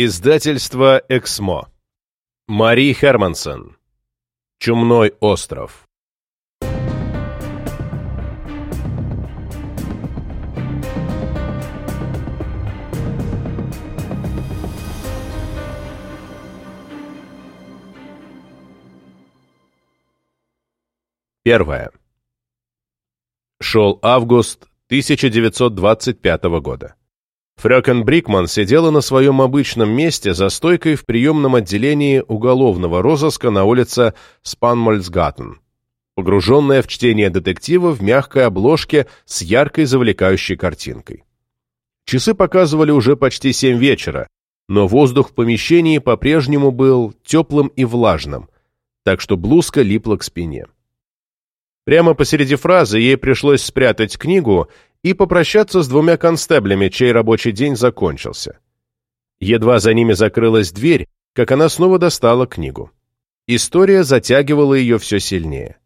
Издательство «Эксмо». Мари Хермансон. Чумной остров. Первое. Шел август 1925 года. Фрёкен Брикман сидела на своем обычном месте за стойкой в приемном отделении уголовного розыска на улице Спанмольцгаттен, погруженная в чтение детектива в мягкой обложке с яркой завлекающей картинкой. Часы показывали уже почти семь вечера, но воздух в помещении по-прежнему был теплым и влажным, так что блузка липла к спине. Прямо посреди фразы ей пришлось спрятать книгу и попрощаться с двумя констеблями, чей рабочий день закончился. Едва за ними закрылась дверь, как она снова достала книгу. История затягивала ее все сильнее.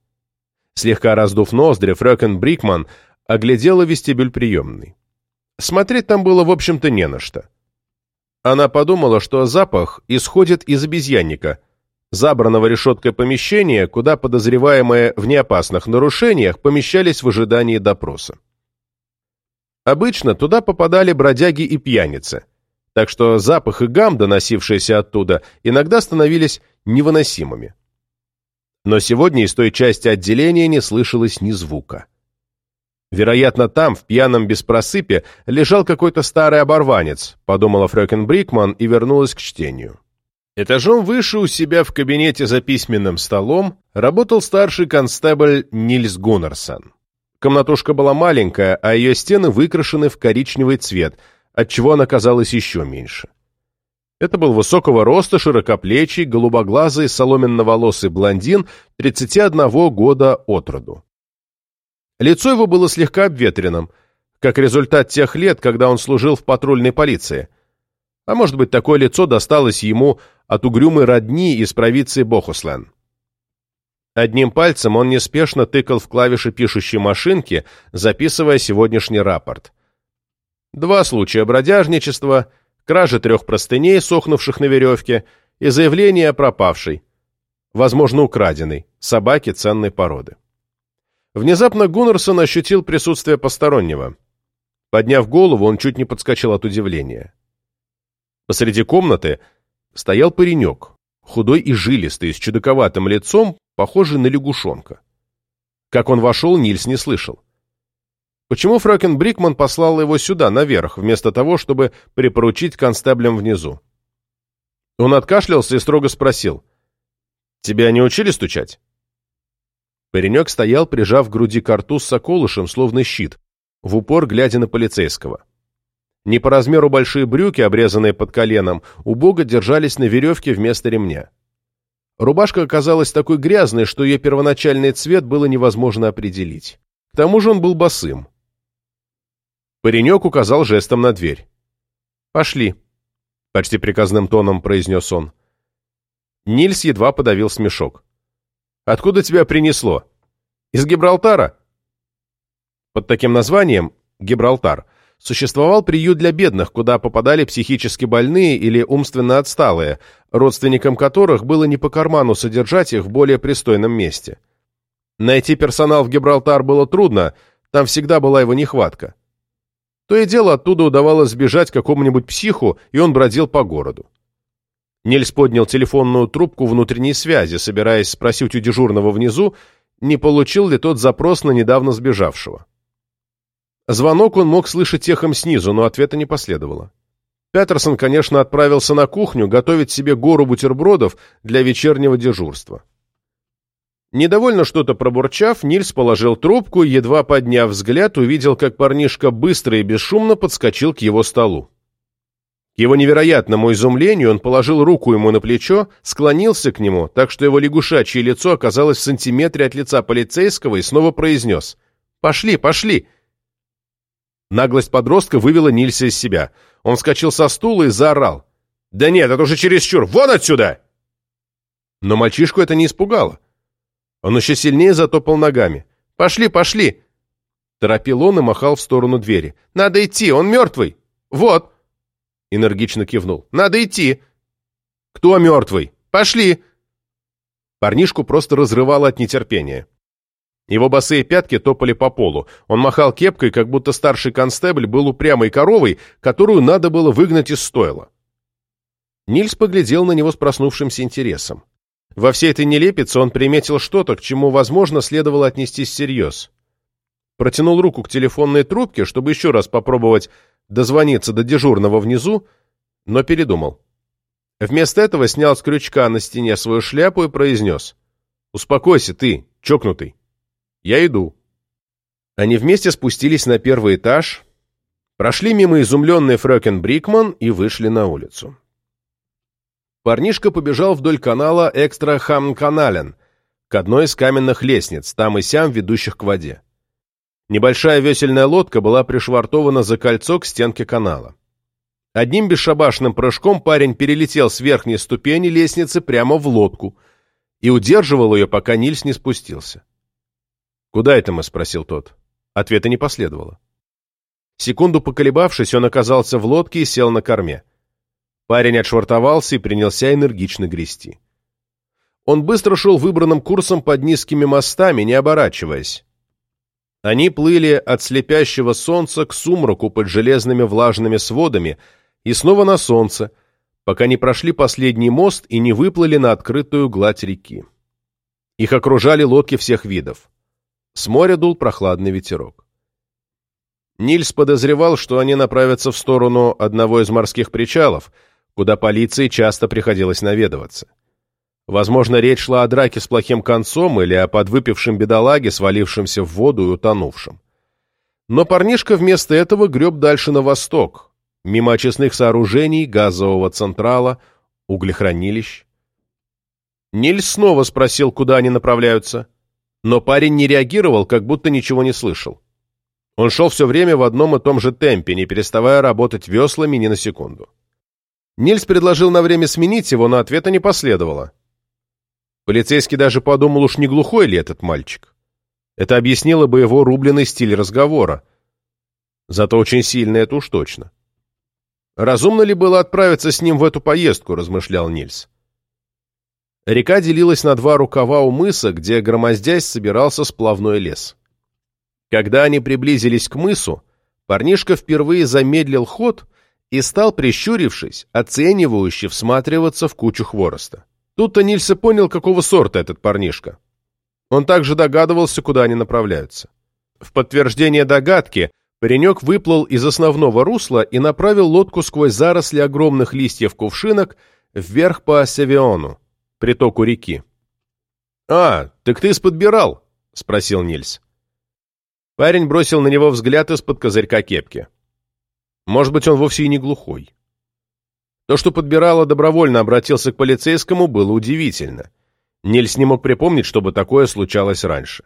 Слегка раздув ноздри, Фрёкен Брикман оглядела вестибюль приемной. Смотреть там было, в общем-то, не на что. Она подумала, что запах исходит из обезьянника, забранного решеткой помещения, куда подозреваемые в неопасных нарушениях помещались в ожидании допроса. Обычно туда попадали бродяги и пьяницы, так что запах и гам, доносившиеся оттуда, иногда становились невыносимыми. Но сегодня из той части отделения не слышалось ни звука. Вероятно, там, в пьяном беспросыпе, лежал какой-то старый оборванец, подумала Фрёкен Брикман и вернулась к чтению. Этажом выше у себя в кабинете за письменным столом работал старший констебль Нильс Гуннерсон. Комнатушка была маленькая, а ее стены выкрашены в коричневый цвет, отчего она казалась еще меньше. Это был высокого роста, широкоплечий, голубоглазый, соломенно-волосый блондин 31 года от роду. Лицо его было слегка обветренным, как результат тех лет, когда он служил в патрульной полиции. А может быть, такое лицо досталось ему от угрюмой родни из провинции Бохуслен. Одним пальцем он неспешно тыкал в клавиши пишущей машинки, записывая сегодняшний рапорт. Два случая бродяжничества, кражи трех простыней, сохнувших на веревке, и заявление о пропавшей, возможно, украденной, собаке ценной породы. Внезапно Гуннерсон ощутил присутствие постороннего. Подняв голову, он чуть не подскочил от удивления. Посреди комнаты стоял паренек, худой и жилистый, с чудаковатым лицом, похожий на лягушонка. Как он вошел, Нильс не слышал. Почему Фрёкен Брикман послал его сюда, наверх, вместо того, чтобы припоручить констеблям внизу? Он откашлялся и строго спросил. «Тебя не учили стучать?» Паренек стоял, прижав к груди карту с соколышем, словно щит, в упор глядя на полицейского. Не по размеру большие брюки, обрезанные под коленом, убого держались на веревке вместо ремня. Рубашка оказалась такой грязной, что ее первоначальный цвет было невозможно определить. К тому же он был босым. Паренек указал жестом на дверь. «Пошли», — почти приказным тоном произнес он. Нильс едва подавил смешок. «Откуда тебя принесло? Из Гибралтара?» Под таким названием «Гибралтар» существовал приют для бедных, куда попадали психически больные или умственно отсталые, родственникам которых было не по карману содержать их в более пристойном месте. Найти персонал в Гибралтар было трудно, там всегда была его нехватка. То и дело оттуда удавалось сбежать какому-нибудь психу, и он бродил по городу. Нельс поднял телефонную трубку внутренней связи, собираясь спросить у дежурного внизу, не получил ли тот запрос на недавно сбежавшего. Звонок он мог слышать техом снизу, но ответа не последовало. Петерсон, конечно, отправился на кухню готовить себе гору бутербродов для вечернего дежурства. Недовольно что-то пробурчав, Нильс положил трубку и, едва подняв взгляд, увидел, как парнишка быстро и бесшумно подскочил к его столу. К его невероятному изумлению он положил руку ему на плечо, склонился к нему, так что его лягушачье лицо оказалось в сантиметре от лица полицейского и снова произнес «Пошли, пошли!» Наглость подростка вывела Нильса из себя. Он вскочил со стула и заорал. «Да нет, это уже чересчур! Вон отсюда!» Но мальчишку это не испугало. Он еще сильнее затопал ногами. «Пошли, пошли!» Торопил он и махал в сторону двери. «Надо идти, он мертвый! Вот!» энергично кивнул. «Надо идти!» «Кто мертвый? Пошли!» Парнишку просто разрывало от нетерпения. Его босые пятки топали по полу. Он махал кепкой, как будто старший констебль был упрямой коровой, которую надо было выгнать из стойла. Нильс поглядел на него с проснувшимся интересом. Во всей этой нелепице он приметил что-то, к чему, возможно, следовало отнестись всерьез. Протянул руку к телефонной трубке, чтобы еще раз попробовать дозвониться до дежурного внизу, но передумал. Вместо этого снял с крючка на стене свою шляпу и произнес. «Успокойся ты, чокнутый. Я иду». Они вместе спустились на первый этаж, прошли мимо изумленной Фрёкен Брикман и вышли на улицу. Парнишка побежал вдоль канала Экстра Хам-Канален к одной из каменных лестниц, там и сям ведущих к воде. Небольшая весельная лодка была пришвартована за кольцо к стенке канала. Одним бесшабашным прыжком парень перелетел с верхней ступени лестницы прямо в лодку и удерживал ее, пока Нильс не спустился. «Куда это мы?» — спросил тот. Ответа не последовало. Секунду поколебавшись, он оказался в лодке и сел на корме. Парень отшвартовался и принялся энергично грести. Он быстро шел выбранным курсом под низкими мостами, не оборачиваясь. Они плыли от слепящего солнца к сумраку под железными влажными сводами и снова на солнце, пока не прошли последний мост и не выплыли на открытую гладь реки. Их окружали лодки всех видов. С моря дул прохладный ветерок. Нильс подозревал, что они направятся в сторону одного из морских причалов — куда полиции часто приходилось наведываться. Возможно, речь шла о драке с плохим концом или о подвыпившем бедолаге, свалившемся в воду и утонувшем. Но парнишка вместо этого греб дальше на восток, мимо очистных сооружений, газового централа, углехранилищ. Нильс снова спросил, куда они направляются, но парень не реагировал, как будто ничего не слышал. Он шел все время в одном и том же темпе, не переставая работать веслами ни на секунду. Нильс предложил на время сменить его, но ответа не последовало. Полицейский даже подумал, уж не глухой ли этот мальчик. Это объяснило бы его рубленый стиль разговора. Зато очень сильно это уж точно. Разумно ли было отправиться с ним в эту поездку, размышлял Нильс. Река делилась на два рукава у мыса, где, громоздясь, собирался сплавной лес. Когда они приблизились к мысу, парнишка впервые замедлил ход и стал, прищурившись, оценивающе всматриваться в кучу хвороста. Тут-то Нильса понял, какого сорта этот парнишка. Он также догадывался, куда они направляются. В подтверждение догадки паренек выплыл из основного русла и направил лодку сквозь заросли огромных листьев кувшинок вверх по Севиону, притоку реки. «А, так ты сподбирал?» — спросил Нильс. Парень бросил на него взгляд из-под козырька кепки. Может быть, он вовсе и не глухой. То, что подбирало добровольно обратился к полицейскому, было удивительно. Нильс не мог припомнить, чтобы такое случалось раньше.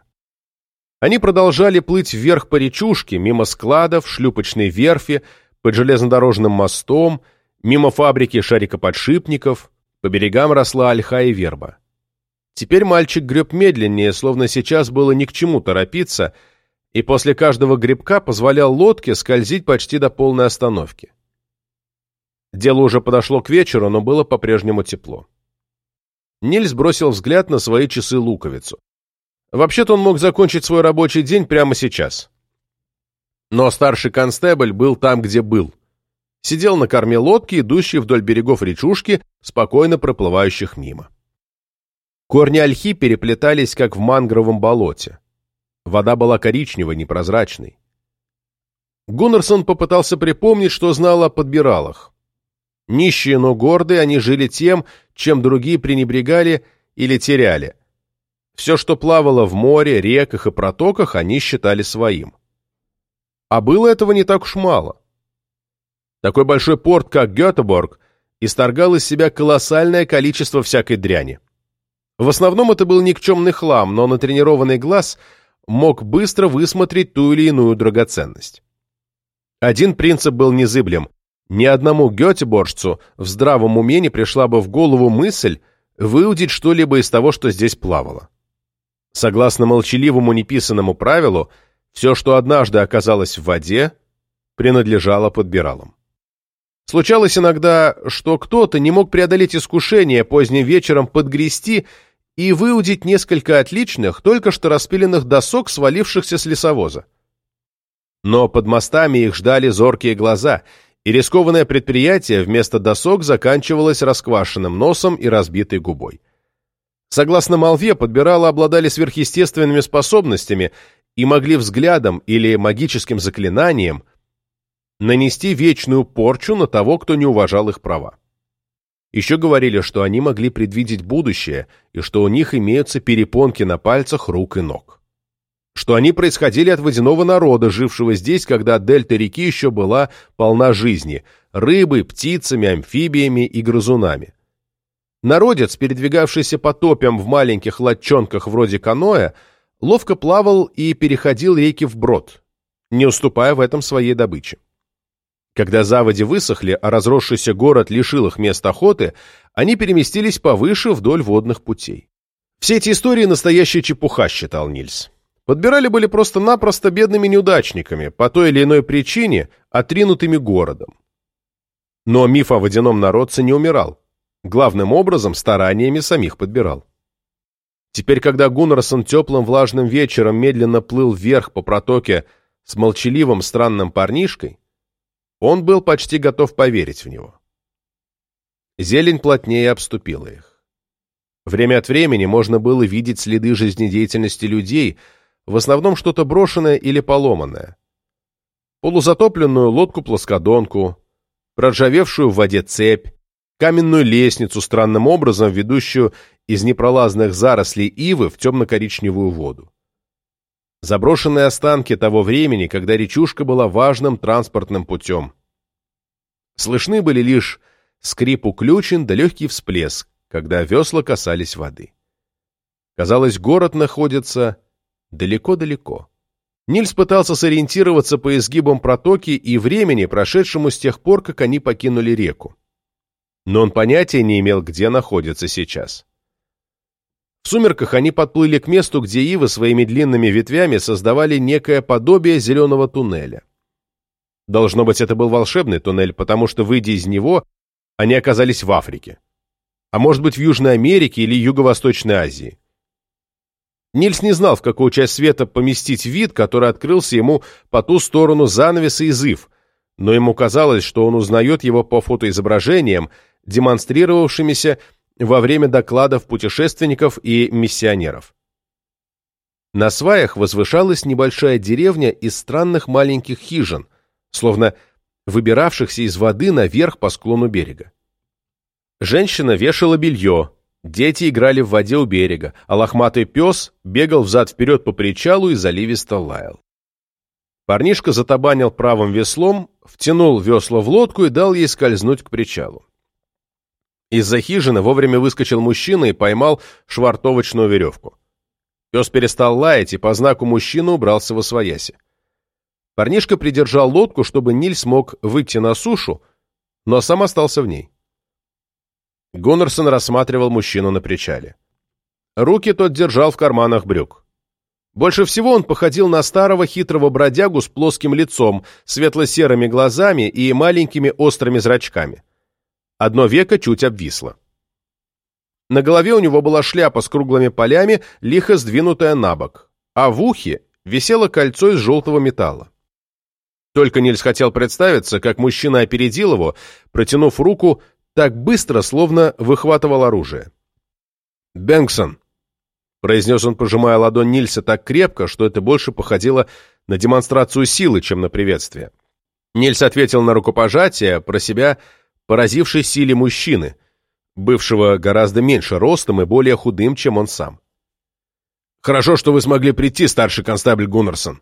Они продолжали плыть вверх по речушке, мимо складов, шлюпочной верфи, под железнодорожным мостом, мимо фабрики шарикоподшипников, по берегам росла ольха и верба. Теперь мальчик греб медленнее, словно сейчас было ни к чему торопиться, и после каждого грибка позволял лодке скользить почти до полной остановки. Дело уже подошло к вечеру, но было по-прежнему тепло. Нильс бросил взгляд на свои часы-луковицу. Вообще-то он мог закончить свой рабочий день прямо сейчас. Но старший констебль был там, где был. Сидел на корме лодки, идущей вдоль берегов речушки, спокойно проплывающих мимо. Корни ольхи переплетались, как в мангровом болоте. Вода была коричневой, непрозрачной. Гуннерсон попытался припомнить, что знал о подбиралах. Нищие, но гордые, они жили тем, чем другие пренебрегали или теряли. Все, что плавало в море, реках и протоках, они считали своим. А было этого не так уж мало. Такой большой порт, как Гетеборг, исторгал из себя колоссальное количество всякой дряни. В основном это был никчемный хлам, но натренированный глаз мог быстро высмотреть ту или иную драгоценность. Один принцип был незыблем. Ни одному гетеборжцу в здравом уме не пришла бы в голову мысль выудить что-либо из того, что здесь плавало. Согласно молчаливому неписанному правилу, все, что однажды оказалось в воде, принадлежало подбиралам. Случалось иногда, что кто-то не мог преодолеть искушение поздним вечером подгрести и выудить несколько отличных, только что распиленных досок, свалившихся с лесовоза. Но под мостами их ждали зоркие глаза, и рискованное предприятие вместо досок заканчивалось расквашенным носом и разбитой губой. Согласно молве, подбирала обладали сверхъестественными способностями и могли взглядом или магическим заклинанием нанести вечную порчу на того, кто не уважал их права. Еще говорили, что они могли предвидеть будущее и что у них имеются перепонки на пальцах рук и ног. Что они происходили от водяного народа, жившего здесь, когда дельта реки еще была полна жизни – рыбой, птицами, амфибиями и грызунами. Народец, передвигавшийся по топям в маленьких лодчонках вроде каноэ, ловко плавал и переходил реки вброд, не уступая в этом своей добыче. Когда заводи высохли, а разросшийся город лишил их мест охоты, они переместились повыше вдоль водных путей. Все эти истории настоящая чепуха, считал Нильс. Подбирали были просто-напросто бедными неудачниками, по той или иной причине, отринутыми городом. Но миф о водяном народце не умирал. Главным образом стараниями самих подбирал. Теперь, когда Гуннерсон теплым влажным вечером медленно плыл вверх по протоке с молчаливым странным парнишкой, он был почти готов поверить в него. Зелень плотнее обступила их. Время от времени можно было видеть следы жизнедеятельности людей, в основном что-то брошенное или поломанное. Полузатопленную лодку-плоскодонку, проржавевшую в воде цепь, каменную лестницу, странным образом ведущую из непролазных зарослей ивы в темно-коричневую воду заброшенные останки того времени, когда речушка была важным транспортным путем. Слышны были лишь скрип уключен да легкий всплеск, когда весла касались воды. Казалось, город находится далеко-далеко. Нильс пытался сориентироваться по изгибам протоки и времени, прошедшему с тех пор, как они покинули реку. Но он понятия не имел, где находится сейчас. В сумерках они подплыли к месту, где ивы своими длинными ветвями создавали некое подобие зеленого туннеля. Должно быть, это был волшебный туннель, потому что, выйдя из него, они оказались в Африке. А может быть, в Южной Америке или Юго-Восточной Азии. Нильс не знал, в какую часть света поместить вид, который открылся ему по ту сторону занавеса из ив, но ему казалось, что он узнает его по фотоизображениям, демонстрировавшимися во время докладов путешественников и миссионеров. На сваях возвышалась небольшая деревня из странных маленьких хижин, словно выбиравшихся из воды наверх по склону берега. Женщина вешала белье, дети играли в воде у берега, а лохматый пес бегал взад-вперед по причалу и заливисто лаял. Парнишка затабанил правым веслом, втянул весло в лодку и дал ей скользнуть к причалу. Из-за хижины вовремя выскочил мужчина и поймал швартовочную веревку. Пес перестал лаять и по знаку мужчины убрался во свояси. Парнишка придержал лодку, чтобы Ниль смог выйти на сушу, но сам остался в ней. Гуннерсон рассматривал мужчину на причале. Руки тот держал в карманах брюк. Больше всего он походил на старого хитрого бродягу с плоским лицом, светло-серыми глазами и маленькими острыми зрачками. Одно веко чуть обвисло. На голове у него была шляпа с круглыми полями, лихо сдвинутая на бок, а в ухе висело кольцо из желтого металла. Только Нильс хотел представиться, как мужчина опередил его, протянув руку так быстро, словно выхватывал оружие. «Бэнксон», — произнес он, пожимая ладонь Нильса так крепко, что это больше походило на демонстрацию силы, чем на приветствие. Нильс ответил на рукопожатие, про себя — поразившей силе мужчины, бывшего гораздо меньше ростом и более худым, чем он сам. «Хорошо, что вы смогли прийти, старший констабль Гуннерсон».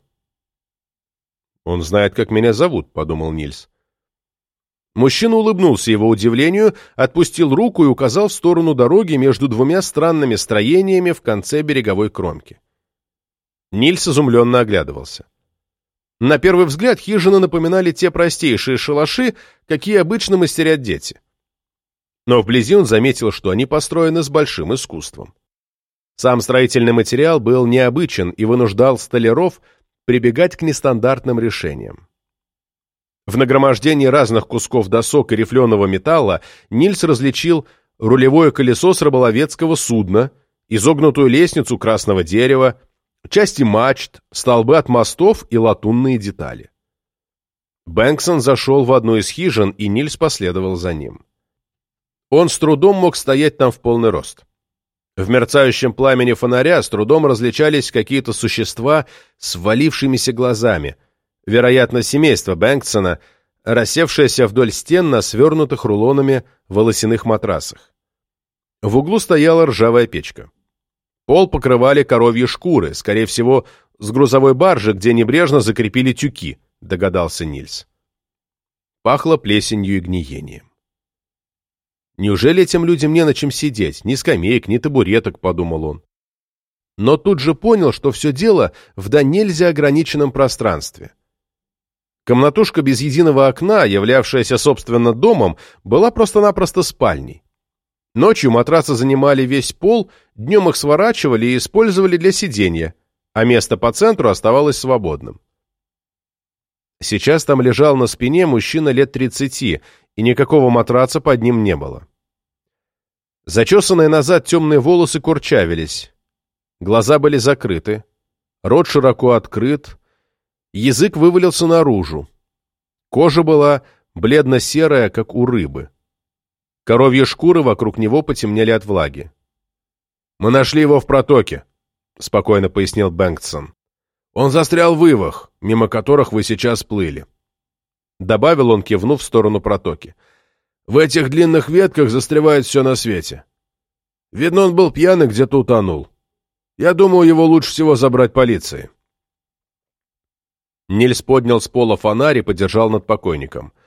«Он знает, как меня зовут», — подумал Нильс. Мужчина улыбнулся его удивлению, отпустил руку и указал в сторону дороги между двумя странными строениями в конце береговой кромки. Нильс изумленно оглядывался. На первый взгляд хижины напоминали те простейшие шалаши, какие обычно мастерят дети. Но вблизи он заметил, что они построены с большим искусством. Сам строительный материал был необычен и вынуждал столяров прибегать к нестандартным решениям. В нагромождении разных кусков досок и рифленого металла Нильс различил рулевое колесо с рыболовецкого судна, изогнутую лестницу красного дерева, части мачт, столбы от мостов и латунные детали. Бэнксон зашел в одну из хижин, и Нильс последовал за ним. Он с трудом мог стоять там в полный рост. В мерцающем пламени фонаря с трудом различались какие-то существа с валившимися глазами, вероятно, семейство Бэнксона, рассевшееся вдоль стен на свернутых рулонами волосяных матрасах. В углу стояла ржавая печка. Пол покрывали коровьи шкуры, скорее всего, с грузовой баржи, где небрежно закрепили тюки, догадался Нильс. Пахло плесенью и гниением. Неужели этим людям не на чем сидеть? Ни скамеек, ни табуреток, подумал он. Но тут же понял, что все дело в да нельзя ограниченном пространстве. Комнатушка без единого окна, являвшаяся, собственно, домом, была просто-напросто спальней. Ночью матрасы занимали весь пол, днем их сворачивали и использовали для сидения, а место по центру оставалось свободным. Сейчас там лежал на спине мужчина лет тридцати, и никакого матраца под ним не было. Зачесанные назад темные волосы курчавились, глаза были закрыты, рот широко открыт, язык вывалился наружу. Кожа была бледно-серая, как у рыбы. Коровьи шкуры вокруг него потемнели от влаги. «Мы нашли его в протоке», — спокойно пояснил Бэнксон. «Он застрял в ивах, мимо которых вы сейчас плыли». Добавил он, кивнув в сторону протоки. «В этих длинных ветках застревает все на свете. Видно, он был пьяный, где-то утонул. Я думаю, его лучше всего забрать полиции». Нильс поднял с пола фонарь и подержал над покойником —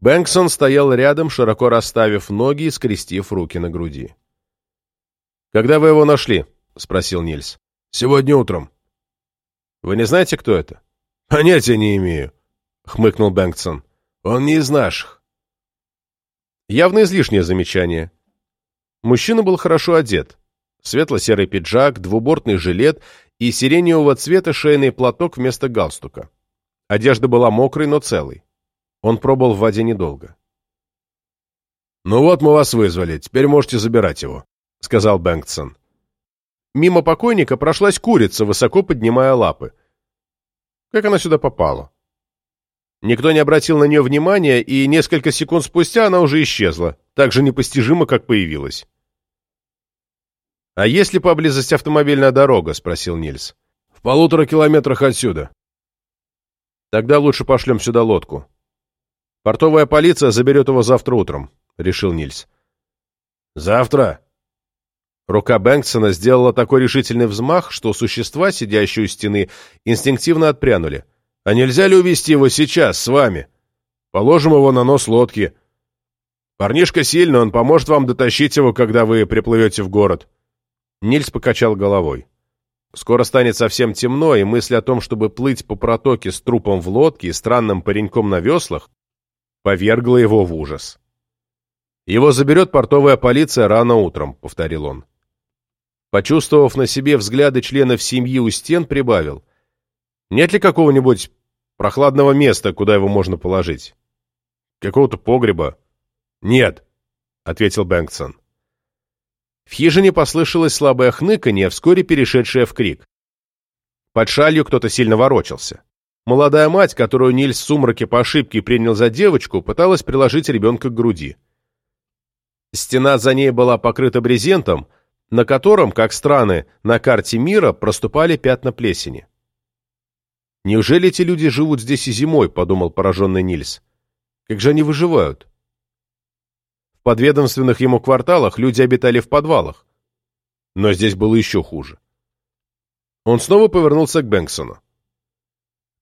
Бэнксон стоял рядом, широко расставив ноги и скрестив руки на груди. «Когда вы его нашли?» — спросил Нильс. «Сегодня утром». «Вы не знаете, кто это?» «Понятия не имею», — хмыкнул Бэнксон. «Он не из наших». Явно излишнее замечание. Мужчина был хорошо одет. Светло-серый пиджак, двубортный жилет и сиреневого цвета шейный платок вместо галстука. Одежда была мокрой, но целой. Он пробыл в воде недолго. «Ну вот мы вас вызвали, теперь можете забирать его», — сказал Бэнксон. Мимо покойника прошлась курица, высоко поднимая лапы. Как она сюда попала? Никто не обратил на нее внимания, и несколько секунд спустя она уже исчезла, так же непостижимо, как появилась. «А есть ли поблизости автомобильная дорога?» — спросил Нильс. «В полутора километрах отсюда». «Тогда лучше пошлем сюда лодку. Портовая полиция заберет его завтра утром», — решил Нильс. «Завтра?» Рука Бэнксона сделала такой решительный взмах, что существа, сидящие у стены, инстинктивно отпрянули. «А нельзя ли увезти его сейчас, с вами? Положим его на нос лодки. Парнишка сильный, он поможет вам дотащить его, когда вы приплывете в город». Нильс покачал головой. Скоро станет совсем темно, и мысль о том, чтобы плыть по протоке с трупом в лодке и странным пареньком на веслах, повергло его в ужас. «Его заберет портовая полиция рано утром», — повторил он. Почувствовав на себе взгляды членов семьи у стен, прибавил. «Нет ли какого-нибудь прохладного места, куда его можно положить? Какого-то погреба?» «Нет», — ответил Бэнксон. В хижине послышалось слабое хныканье, вскоре перешедшее в крик. Под шалью кто-то сильно ворочался. Молодая мать, которую Нильс в сумраке по ошибке принял за девочку, пыталась приложить ребенка к груди. Стена за ней была покрыта брезентом, на котором, как страны на карте мира, проступали пятна плесени. «Неужели эти люди живут здесь и зимой?» — подумал пораженный Нильс. «Как же они выживают?» В подведомственных ему кварталах люди обитали в подвалах. Но здесь было еще хуже. Он снова повернулся к Бэнксону.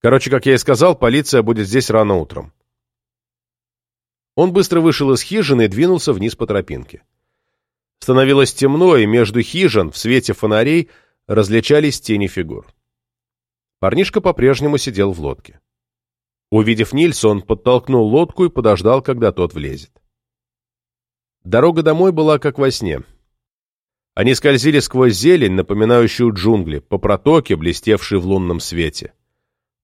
Короче, как я и сказал, полиция будет здесь рано утром. Он быстро вышел из хижины и двинулся вниз по тропинке. Становилось темно, и между хижин, в свете фонарей, различались тени фигур. Парнишка по-прежнему сидел в лодке. Увидев Нильса, он подтолкнул лодку и подождал, когда тот влезет. Дорога домой была как во сне. Они скользили сквозь зелень, напоминающую джунгли, по протоке, блестевшей в лунном свете.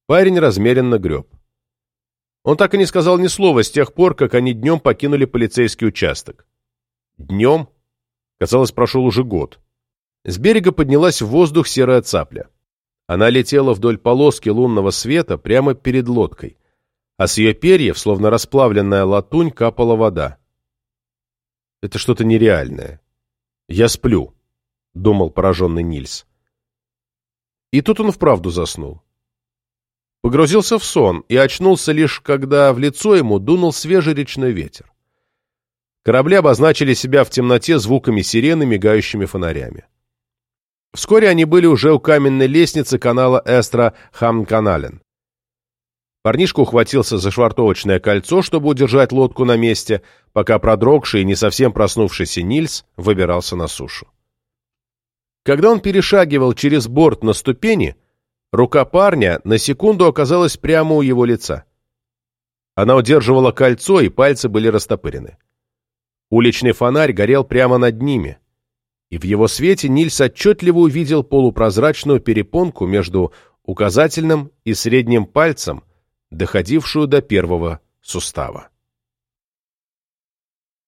Парень размеренно греб. Он так и не сказал ни слова с тех пор, как они днем покинули полицейский участок. Днем? Казалось, прошел уже год. С берега поднялась в воздух серая цапля. Она летела вдоль полоски лунного света прямо перед лодкой, а с ее перьев, словно расплавленная латунь, капала вода. Это что-то нереальное. Я сплю, — думал пораженный Нильс. И тут он вправду заснул. Погрузился в сон и очнулся лишь, когда в лицо ему дунул свежий речной ветер. Корабли обозначили себя в темноте звуками сирены, мигающими фонарями. Вскоре они были уже у каменной лестницы канала Эстра-Хамканален. Парнишка ухватился за швартовочное кольцо, чтобы удержать лодку на месте, пока продрогший и не совсем проснувшийся Нильс выбирался на сушу. Когда он перешагивал через борт на ступени, рука парня на секунду оказалась прямо у его лица. Она удерживала кольцо, и пальцы были растопырены. Уличный фонарь горел прямо над ними, и в его свете Нильс отчетливо увидел полупрозрачную перепонку между указательным и средним пальцем, доходившую до первого сустава.